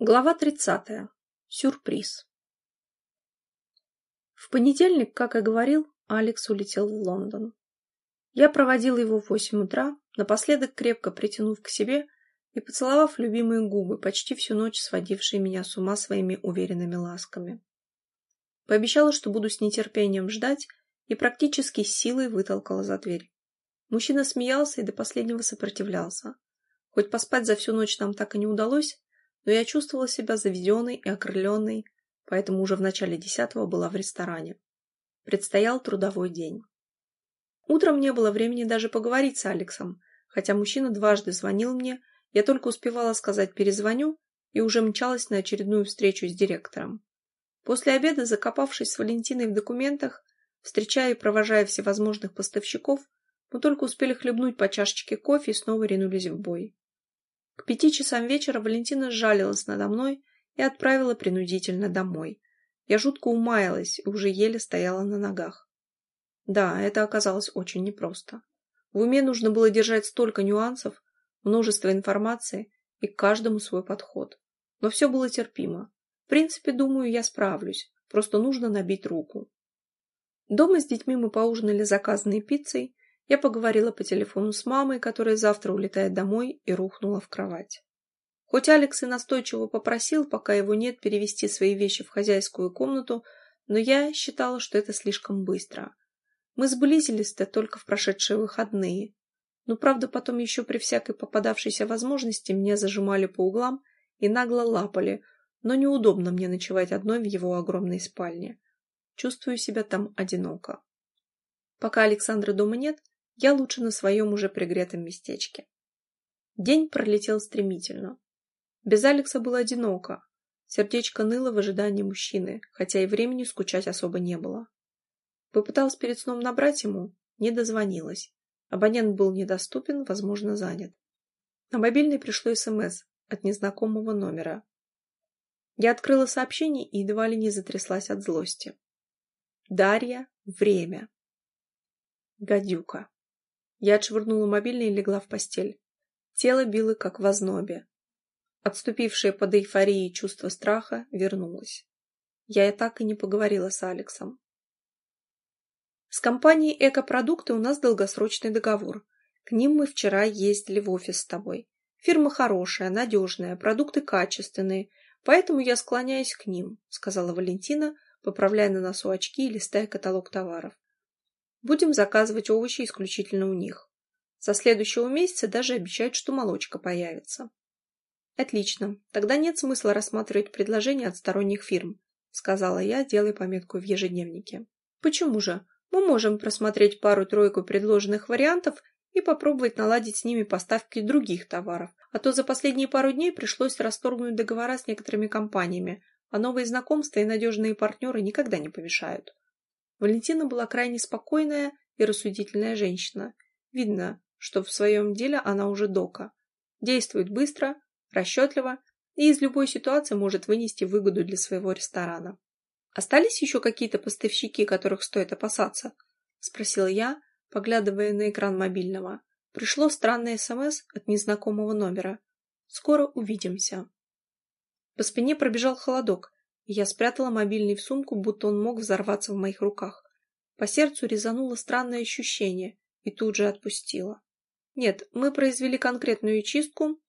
Глава 30. Сюрприз. В понедельник, как и говорил, Алекс улетел в Лондон. Я проводил его в восемь утра, напоследок крепко притянув к себе и поцеловав любимые губы, почти всю ночь сводившие меня с ума своими уверенными ласками. Пообещала, что буду с нетерпением ждать, и практически силой вытолкала за дверь. Мужчина смеялся и до последнего сопротивлялся. Хоть поспать за всю ночь нам так и не удалось, но я чувствовала себя заведенной и окрыленной, поэтому уже в начале десятого была в ресторане. Предстоял трудовой день. Утром не было времени даже поговорить с Алексом, хотя мужчина дважды звонил мне, я только успевала сказать «перезвоню» и уже мчалась на очередную встречу с директором. После обеда, закопавшись с Валентиной в документах, встречая и провожая всевозможных поставщиков, мы только успели хлебнуть по чашечке кофе и снова ринулись в бой. К пяти часам вечера Валентина сжалилась надо мной и отправила принудительно домой. Я жутко умаялась и уже еле стояла на ногах. Да, это оказалось очень непросто. В уме нужно было держать столько нюансов, множество информации и к каждому свой подход. Но все было терпимо. В принципе, думаю, я справлюсь. Просто нужно набить руку. Дома с детьми мы поужинали заказанной пиццей, я поговорила по телефону с мамой, которая завтра улетает домой, и рухнула в кровать. Хоть Алекс и настойчиво попросил, пока его нет, перевести свои вещи в хозяйскую комнату, но я считала, что это слишком быстро. Мы сблизились-то только в прошедшие выходные. Но, правда, потом еще при всякой попадавшейся возможности меня зажимали по углам и нагло лапали, но неудобно мне ночевать одной в его огромной спальне. Чувствую себя там одиноко. Пока Александра дома нет, я лучше на своем уже пригретом местечке. День пролетел стремительно. Без Алекса было одиноко. Сердечко ныло в ожидании мужчины, хотя и времени скучать особо не было. Попыталась перед сном набрать ему, не дозвонилась. Абонент был недоступен, возможно, занят. На мобильный пришло СМС от незнакомого номера. Я открыла сообщение и едва ли не затряслась от злости. Дарья, время. Гадюка. Я отшвырнула мобильный и легла в постель. Тело било, как в ознобе. Отступившее под эйфорией чувство страха вернулось. Я и так и не поговорила с Алексом. С компанией «Экопродукты» у нас долгосрочный договор. К ним мы вчера ездили в офис с тобой. Фирма хорошая, надежная, продукты качественные, поэтому я склоняюсь к ним, сказала Валентина, поправляя на носу очки и листая каталог товаров. Будем заказывать овощи исключительно у них. Со следующего месяца даже обещают, что молочка появится. Отлично. Тогда нет смысла рассматривать предложения от сторонних фирм, сказала я, делая пометку в ежедневнике. Почему же? Мы можем просмотреть пару-тройку предложенных вариантов и попробовать наладить с ними поставки других товаров. А то за последние пару дней пришлось расторгнуть договора с некоторыми компаниями, а новые знакомства и надежные партнеры никогда не помешают. Валентина была крайне спокойная и рассудительная женщина. Видно, что в своем деле она уже дока. Действует быстро, расчетливо и из любой ситуации может вынести выгоду для своего ресторана. «Остались еще какие-то поставщики, которых стоит опасаться?» – спросила я, поглядывая на экран мобильного. Пришло странное СМС от незнакомого номера. «Скоро увидимся». По спине пробежал холодок, я спрятала мобильный в сумку, будто он мог взорваться в моих руках. По сердцу резануло странное ощущение и тут же отпустила. Нет, мы произвели конкретную чистку,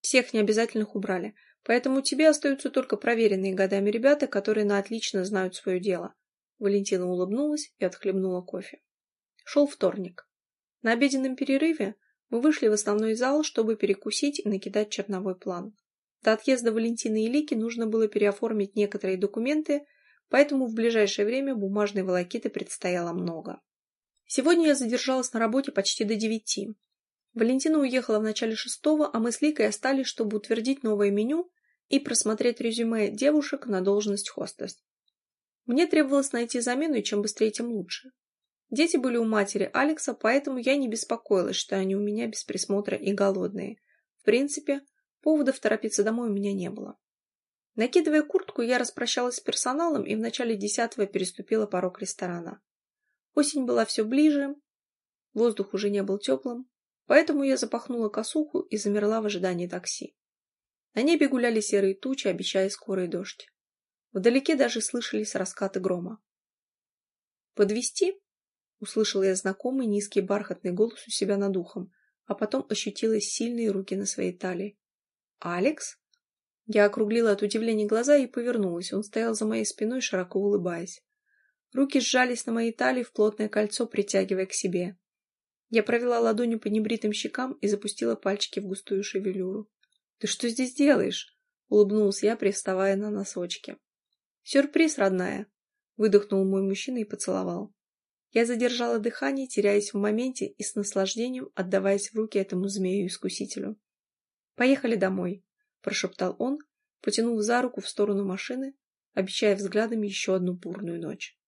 всех необязательных убрали, поэтому тебе остаются только проверенные годами ребята, которые на отлично знают свое дело. Валентина улыбнулась и отхлебнула кофе. Шел вторник. На обеденном перерыве мы вышли в основной зал, чтобы перекусить и накидать черновой план. До отъезда Валентины и Лики нужно было переоформить некоторые документы, поэтому в ближайшее время бумажной волокиты предстояло много. Сегодня я задержалась на работе почти до девяти. Валентина уехала в начале шестого, а мы с Ликой остались, чтобы утвердить новое меню и просмотреть резюме девушек на должность хостес. Мне требовалось найти замену, и чем быстрее, тем лучше. Дети были у матери Алекса, поэтому я не беспокоилась, что они у меня без присмотра и голодные. В принципе, Поводов торопиться домой у меня не было. Накидывая куртку, я распрощалась с персоналом и в начале десятого переступила порог ресторана. Осень была все ближе, воздух уже не был теплым, поэтому я запахнула косуху и замерла в ожидании такси. На небе гуляли серые тучи, обещая скорый дождь. Вдалеке даже слышались раскаты грома. «Подвести? услышала я знакомый низкий бархатный голос у себя над ухом, а потом ощутила сильные руки на своей талии. «Алекс?» Я округлила от удивления глаза и повернулась. Он стоял за моей спиной, широко улыбаясь. Руки сжались на моей талии в плотное кольцо, притягивая к себе. Я провела ладонью по небритым щекам и запустила пальчики в густую шевелюру. «Ты что здесь делаешь?» — улыбнулась я, привставая на носочки. «Сюрприз, родная!» — выдохнул мой мужчина и поцеловал. Я задержала дыхание, теряясь в моменте и с наслаждением отдаваясь в руки этому змею-искусителю. «Поехали домой», — прошептал он, потянув за руку в сторону машины, обещая взглядами еще одну бурную ночь.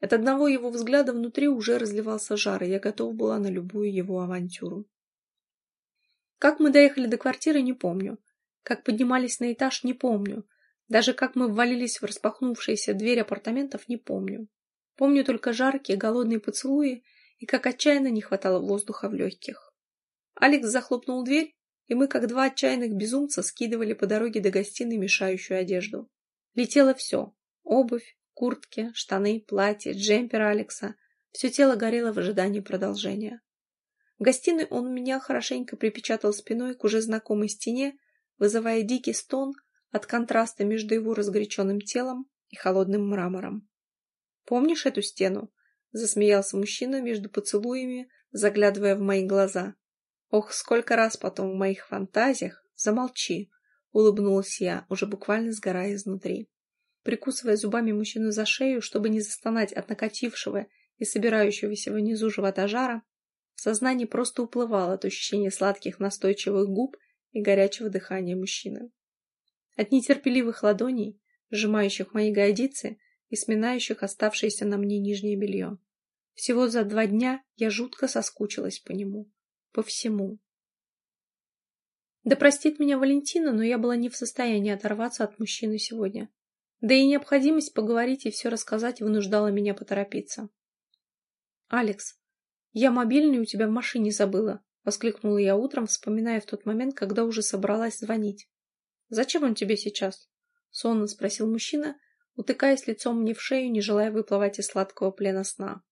От одного его взгляда внутри уже разливался жар, и я готова была на любую его авантюру. Как мы доехали до квартиры, не помню. Как поднимались на этаж, не помню. Даже как мы ввалились в распахнувшиеся дверь апартаментов, не помню. Помню только жаркие, голодные поцелуи и как отчаянно не хватало воздуха в легких. Алекс захлопнул дверь, и мы, как два отчаянных безумца, скидывали по дороге до гостиной мешающую одежду. Летело все — обувь, Куртки, штаны, платье, джемпер Алекса. Все тело горело в ожидании продолжения. В гостиной он меня хорошенько припечатал спиной к уже знакомой стене, вызывая дикий стон от контраста между его разгоряченным телом и холодным мрамором. «Помнишь эту стену?» — засмеялся мужчина между поцелуями, заглядывая в мои глаза. «Ох, сколько раз потом в моих фантазиях! Замолчи!» — улыбнулась я, уже буквально сгорая изнутри прикусывая зубами мужчину за шею, чтобы не застонать от накатившего и собирающегося внизу живота жара, сознание просто уплывало от ощущения сладких настойчивых губ и горячего дыхания мужчины. От нетерпеливых ладоней, сжимающих мои ягодицы и сминающих оставшееся на мне нижнее белье. Всего за два дня я жутко соскучилась по нему. По всему. Да простит меня Валентина, но я была не в состоянии оторваться от мужчины сегодня. Да и необходимость поговорить и все рассказать вынуждала меня поторопиться. «Алекс, я мобильный у тебя в машине забыла», — воскликнула я утром, вспоминая в тот момент, когда уже собралась звонить. «Зачем он тебе сейчас?» — сонно спросил мужчина, утыкаясь лицом мне в шею, не желая выплывать из сладкого плена сна.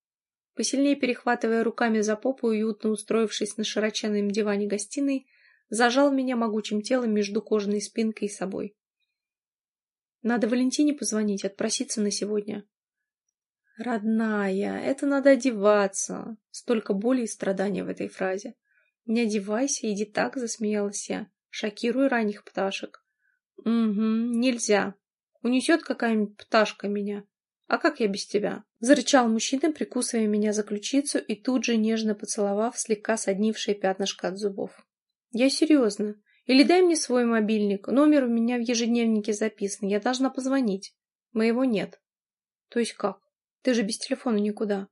Посильнее перехватывая руками за попу уютно устроившись на широченном диване гостиной, зажал меня могучим телом между кожаной спинкой и собой. Надо Валентине позвонить, отпроситься на сегодня. Родная, это надо одеваться. Столько боли и страдания в этой фразе. Не одевайся, иди так, засмеялась я. Шокируй ранних пташек. Угу, нельзя. Унесет какая-нибудь пташка меня. А как я без тебя? Зарычал мужчина, прикусывая меня за ключицу и тут же нежно поцеловав слегка соднившее пятнышко от зубов. Я серьезно. Или дай мне свой мобильник, номер у меня в ежедневнике записан, я должна позвонить. Моего нет. То есть как? Ты же без телефона никуда.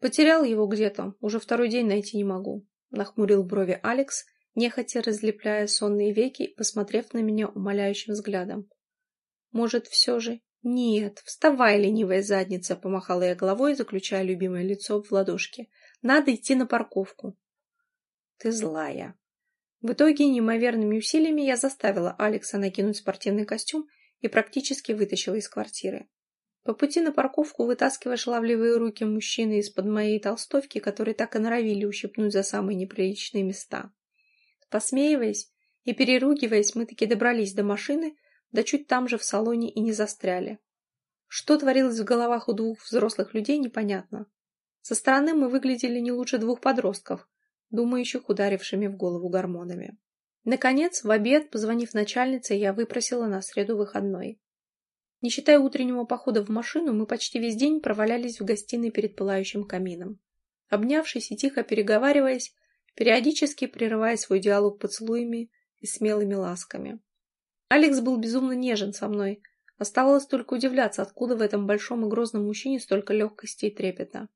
Потерял его где-то, уже второй день найти не могу. Нахмурил брови Алекс, нехотя разлепляя сонные веки, посмотрев на меня умоляющим взглядом. Может, все же... Нет, вставай, ленивая задница, помахала я головой, заключая любимое лицо в ладошки. Надо идти на парковку. Ты злая, в итоге неимоверными усилиями я заставила Алекса накинуть спортивный костюм и практически вытащила из квартиры. По пути на парковку, вытаскивая шаловливые руки мужчины из-под моей толстовки, которые так и норовили ущипнуть за самые неприличные места. Посмеиваясь и переругиваясь, мы таки добрались до машины, да чуть там же в салоне и не застряли. Что творилось в головах у двух взрослых людей, непонятно. Со стороны мы выглядели не лучше двух подростков, думающих ударившими в голову гормонами. Наконец, в обед, позвонив начальнице, я выпросила на среду выходной. Не считая утреннего похода в машину, мы почти весь день провалялись в гостиной перед пылающим камином. Обнявшись и тихо переговариваясь, периодически прерывая свой диалог поцелуями и смелыми ласками. Алекс был безумно нежен со мной. Оставалось только удивляться, откуда в этом большом и грозном мужчине столько легкости и трепета.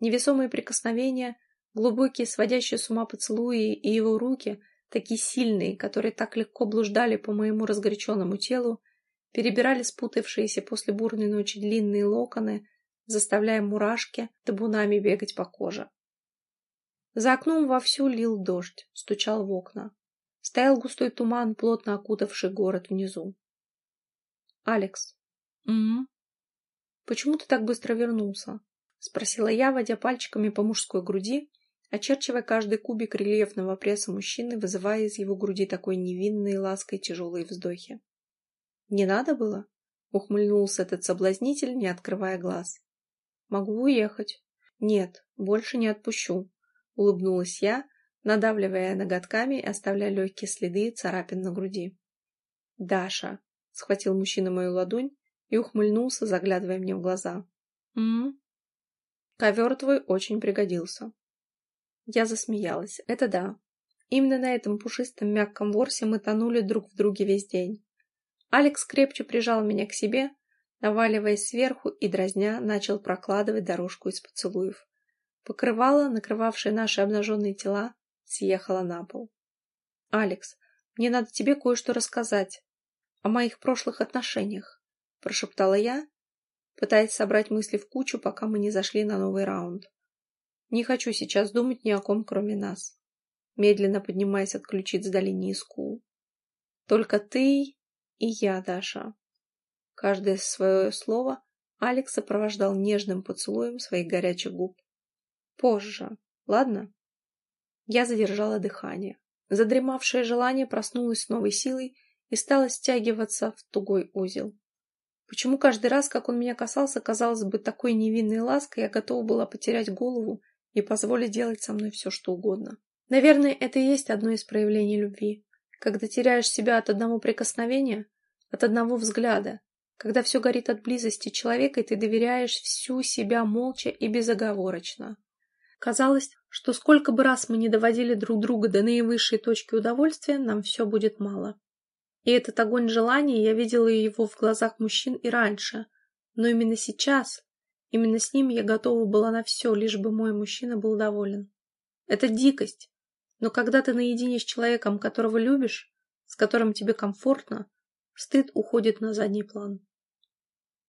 Невесомые прикосновения, Глубокие, сводящие с ума поцелуи и его руки, такие сильные, которые так легко блуждали по моему разгоряченному телу, перебирали спутавшиеся после бурной ночи длинные локоны, заставляя мурашки табунами бегать по коже. За окном вовсю лил дождь, стучал в окна. Стоял густой туман, плотно окутавший город внизу. «Алекс, м, почему ты так быстро вернулся?» — спросила я, водя пальчиками по мужской груди, очерчивая каждый кубик рельефного пресса мужчины, вызывая из его груди такой невинной лаской тяжелые вздохи. «Не надо было?» — ухмыльнулся этот соблазнитель, не открывая глаз. «Могу уехать». «Нет, больше не отпущу», — улыбнулась я, надавливая ноготками и оставляя легкие следы царапин на груди. «Даша», — схватил мужчина мою ладонь и ухмыльнулся, заглядывая мне в глаза. «М-м, ковер твой очень пригодился». Я засмеялась. Это да. Именно на этом пушистом мягком ворсе мы тонули друг в друге весь день. Алекс крепче прижал меня к себе, наваливаясь сверху и дразня, начал прокладывать дорожку из поцелуев. Покрывало, накрывавшее наши обнаженные тела, съехало на пол. «Алекс, мне надо тебе кое-что рассказать о моих прошлых отношениях», прошептала я, пытаясь собрать мысли в кучу, пока мы не зашли на новый раунд. «Не хочу сейчас думать ни о ком, кроме нас», медленно поднимаясь от ключиц до линии скул. «Только ты и я, Даша. Каждое свое слово Алекс сопровождал нежным поцелуем своих горячих губ. Позже, ладно? Я задержала дыхание. Задремавшее желание проснулось с новой силой и стало стягиваться в тугой узел. Почему каждый раз, как он меня касался, казалось бы, такой невинной лаской, я готова была потерять голову и позволить делать со мной все, что угодно? Наверное, это и есть одно из проявлений любви. Когда теряешь себя от одного прикосновения, от одного взгляда, когда все горит от близости человека, и ты доверяешь всю себя молча и безоговорочно. Казалось, что сколько бы раз мы не доводили друг друга до наивысшей точки удовольствия, нам все будет мало. И этот огонь желания, я видела его в глазах мужчин и раньше. Но именно сейчас, именно с ним я готова была на все, лишь бы мой мужчина был доволен. Это дикость. Но когда ты наедине с человеком, которого любишь, с которым тебе комфортно, стыд уходит на задний план.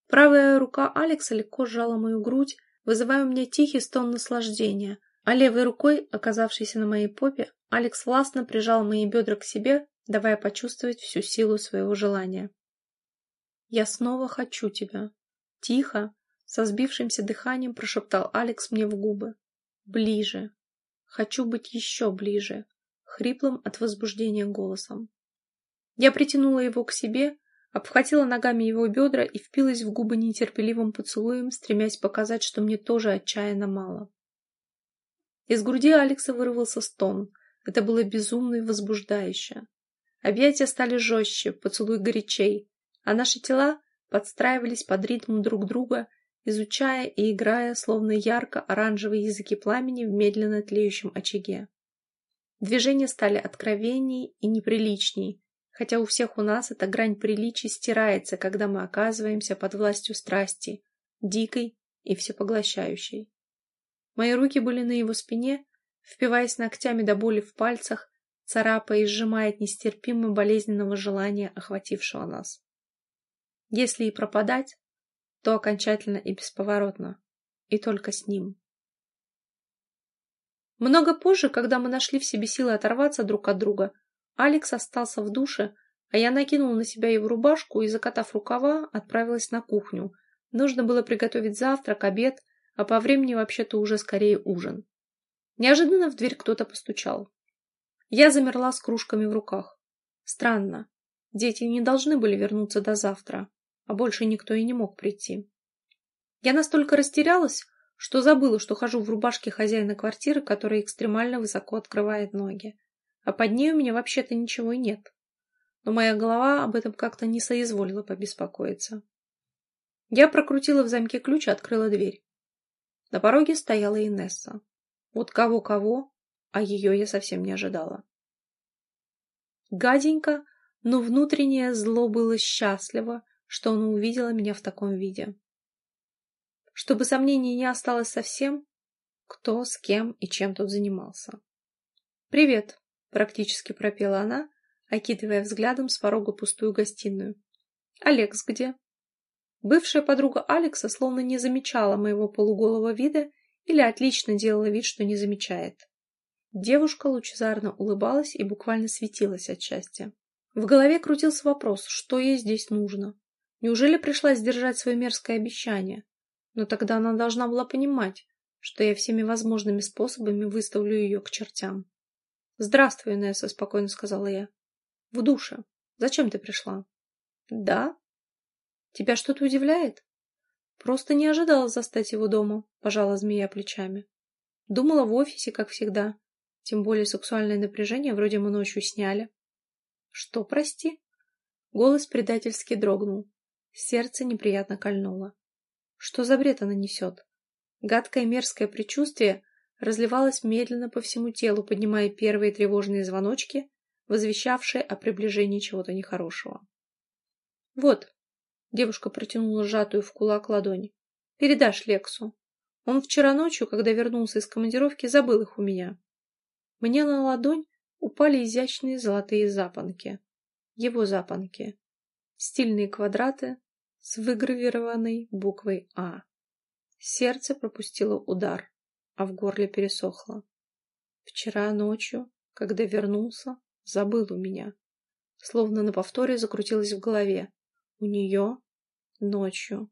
Правая рука Алекса легко сжала мою грудь, вызывая у меня тихий стон наслаждения, а левой рукой, оказавшейся на моей попе, Алекс властно прижал мои бедра к себе, давая почувствовать всю силу своего желания. «Я снова хочу тебя!» Тихо, со сбившимся дыханием прошептал Алекс мне в губы. «Ближе! Хочу быть еще ближе!» Хриплым от возбуждения голосом. Я притянула его к себе, обхватила ногами его бедра и впилась в губы нетерпеливым поцелуем, стремясь показать, что мне тоже отчаянно мало. Из груди Алекса вырвался стон. Это было безумно и возбуждающе. Объятия стали жестче, поцелуй горячей, а наши тела подстраивались под ритм друг друга, изучая и играя, словно ярко-оранжевые языки пламени в медленно тлеющем очаге. Движения стали откровенней и неприличней, хотя у всех у нас эта грань приличий стирается, когда мы оказываемся под властью страсти, дикой и всепоглощающей. Мои руки были на его спине, впиваясь ногтями до боли в пальцах, царапая и сжимая от нестерпимо болезненного желания, охватившего нас. Если и пропадать, то окончательно и бесповоротно, и только с ним. Много позже, когда мы нашли в себе силы оторваться друг от друга, Алекс остался в душе, а я накинула на себя его рубашку и, закатав рукава, отправилась на кухню. Нужно было приготовить завтрак, обед, а по времени вообще-то уже скорее ужин. Неожиданно в дверь кто-то постучал. Я замерла с кружками в руках. Странно. Дети не должны были вернуться до завтра, а больше никто и не мог прийти. Я настолько растерялась, что забыла, что хожу в рубашке хозяина квартиры, который экстремально высоко открывает ноги а под ней у меня вообще-то ничего и нет. Но моя голова об этом как-то не соизволила побеспокоиться. Я прокрутила в замке ключ и открыла дверь. На пороге стояла Инесса. Вот кого-кого, а ее я совсем не ожидала. Гаденько, но внутреннее зло было счастливо, что она увидела меня в таком виде. Чтобы сомнений не осталось совсем, кто, с кем и чем тут занимался. «Привет!» Практически пропела она, окидывая взглядом с порога пустую гостиную. «Алекс где?» Бывшая подруга Алекса словно не замечала моего полуголого вида или отлично делала вид, что не замечает. Девушка лучезарно улыбалась и буквально светилась от счастья. В голове крутился вопрос, что ей здесь нужно. Неужели пришла сдержать свое мерзкое обещание? Но тогда она должна была понимать, что я всеми возможными способами выставлю ее к чертям. «Здравствуй, Несса», — спокойно сказала я. «В душе. Зачем ты пришла?» «Да?» «Тебя что-то удивляет?» «Просто не ожидала застать его дома», — пожала змея плечами. «Думала в офисе, как всегда. Тем более сексуальное напряжение вроде мы ночью сняли». «Что, прости?» Голос предательски дрогнул. Сердце неприятно кольнуло. Что за бред она несет? Гадкое мерзкое предчувствие разливалось медленно по всему телу, поднимая первые тревожные звоночки, возвещавшие о приближении чего-то нехорошего. «Вот», — девушка протянула сжатую в кулак ладонь, — «передашь Лексу. Он вчера ночью, когда вернулся из командировки, забыл их у меня». Мне на ладонь упали изящные золотые запонки. Его запонки. Стильные квадраты с выгравированной буквой «А». Сердце пропустило удар, а в горле пересохло. Вчера ночью, когда вернулся, забыл у меня. Словно на повторе закрутилось в голове. У нее ночью.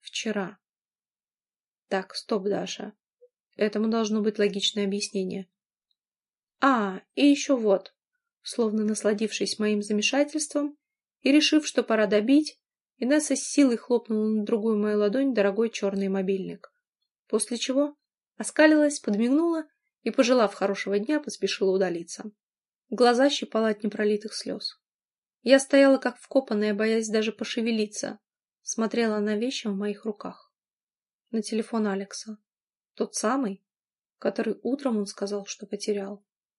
Вчера. Так, стоп, Даша. Этому должно быть логичное объяснение. А, и еще вот. Словно насладившись моим замешательством и решив, что пора добить, Инесса с силой хлопнула на другую мою ладонь дорогой черный мобильник. После чего оскалилась, подмигнула и, пожелав хорошего дня, поспешила удалиться. Глаза щипала от непролитых слез. Я стояла как вкопанная, боясь даже пошевелиться, смотрела на вещи в моих руках. На телефон Алекса. Тот самый, который утром он сказал, что потерял.